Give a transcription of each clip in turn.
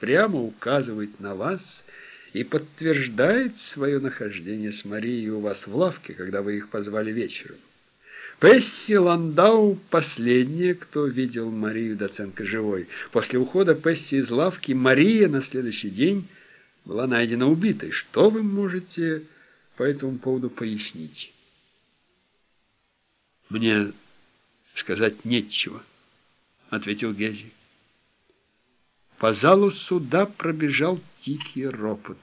прямо указывает на вас и подтверждает свое нахождение с Марией у вас в лавке, когда вы их позвали вечером. Песси Ландау – последняя, кто видел Марию Доценко живой. После ухода Песси из лавки Мария на следующий день была найдена убитой. Что вы можете по этому поводу пояснить? Мне сказать нечего, ответил Гези. По залу суда пробежал тихий ропот.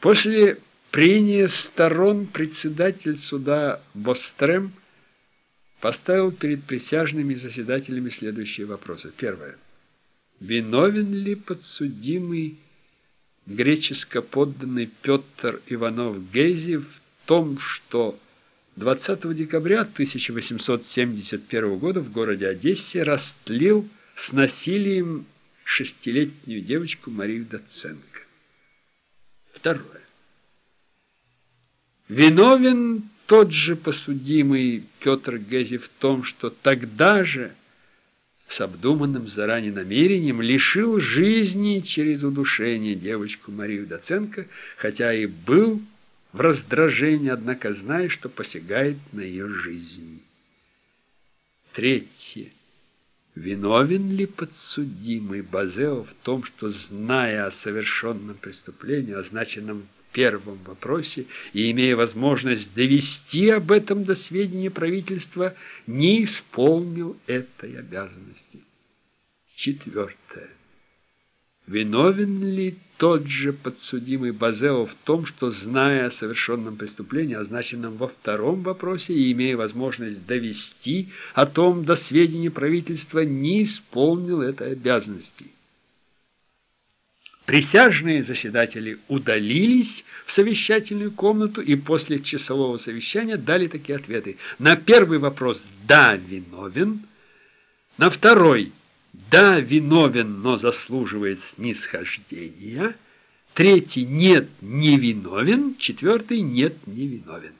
После прения сторон председатель суда Бострем поставил перед присяжными заседателями следующие вопросы. Первое. Виновен ли подсудимый греческо подданный Петр Иванов-Гези в том, что 20 декабря 1871 года в городе Одессе растлил с насилием шестилетнюю девочку Марию Доценко. Второе. Виновен тот же посудимый Петр Гези в том, что тогда же с обдуманным заранее намерением лишил жизни через удушение девочку Марию Доценко, хотя и был в раздражении, однако зная, что посягает на ее жизнь. Третье. Виновен ли подсудимый Базео в том, что, зная о совершенном преступлении, означенном в первом вопросе, и имея возможность довести об этом до сведения правительства, не исполнил этой обязанности? Четвертое. Виновен ли тот же подсудимый Базео в том, что, зная о совершенном преступлении, означенном во втором вопросе, и имея возможность довести о том до сведения правительства, не исполнил этой обязанности? Присяжные заседатели удалились в совещательную комнату и после часового совещания дали такие ответы. На первый вопрос «да, виновен», на второй – да, виновен, но заслуживает снисхождения. Третий – нет, не виновен. Четвертый – нет, не виновен.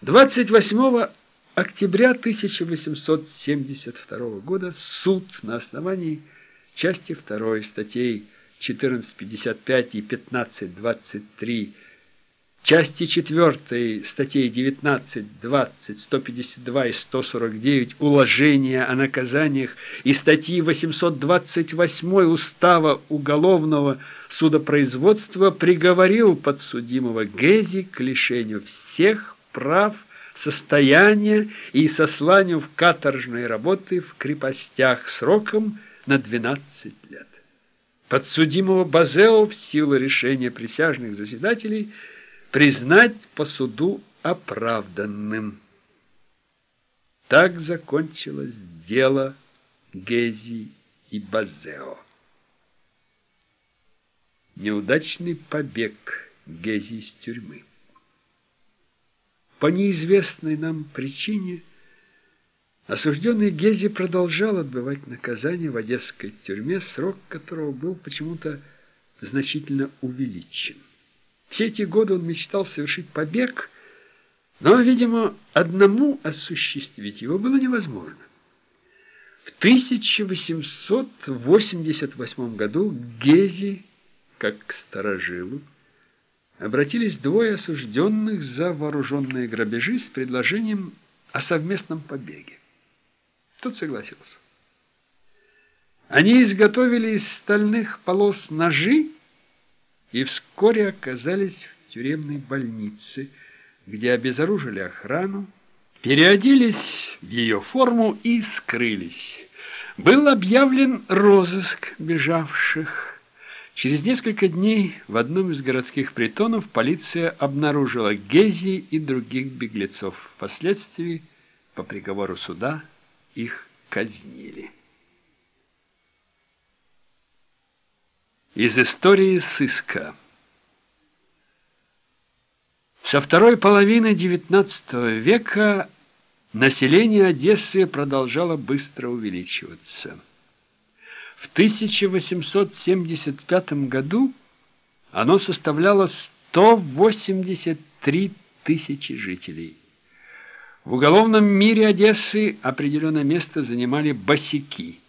28 октября 1872 года суд на основании части 2 статей 1455 и 1523 части 4 статей 19, 20, 152 и 149 Уложения о наказаниях и статьи 828 Устава уголовного судопроизводства приговорил подсудимого Гези к лишению всех прав, состояния и сосланию в каторжной работы в крепостях сроком на 12 лет. Подсудимого Базео в силу решения присяжных заседателей – признать по суду оправданным. Так закончилось дело Гези и Базео. Неудачный побег Гези из тюрьмы. По неизвестной нам причине осужденный Гези продолжал отбывать наказание в одесской тюрьме, срок которого был почему-то значительно увеличен. Все эти годы он мечтал совершить побег, но, видимо, одному осуществить его было невозможно. В 1888 году к Гези, как к старожилу, обратились двое осужденных за вооруженные грабежи с предложением о совместном побеге. Тот согласился. Они изготовили из стальных полос ножи и вскоре оказались в тюремной больнице, где обезоружили охрану, переоделись в ее форму и скрылись. Был объявлен розыск бежавших. Через несколько дней в одном из городских притонов полиция обнаружила Гези и других беглецов. Впоследствии, по приговору суда, их казнили. Из истории сыска. Со второй половины XIX века население Одессы продолжало быстро увеличиваться. В 1875 году оно составляло 183 тысячи жителей. В уголовном мире Одессы определенное место занимали босяки –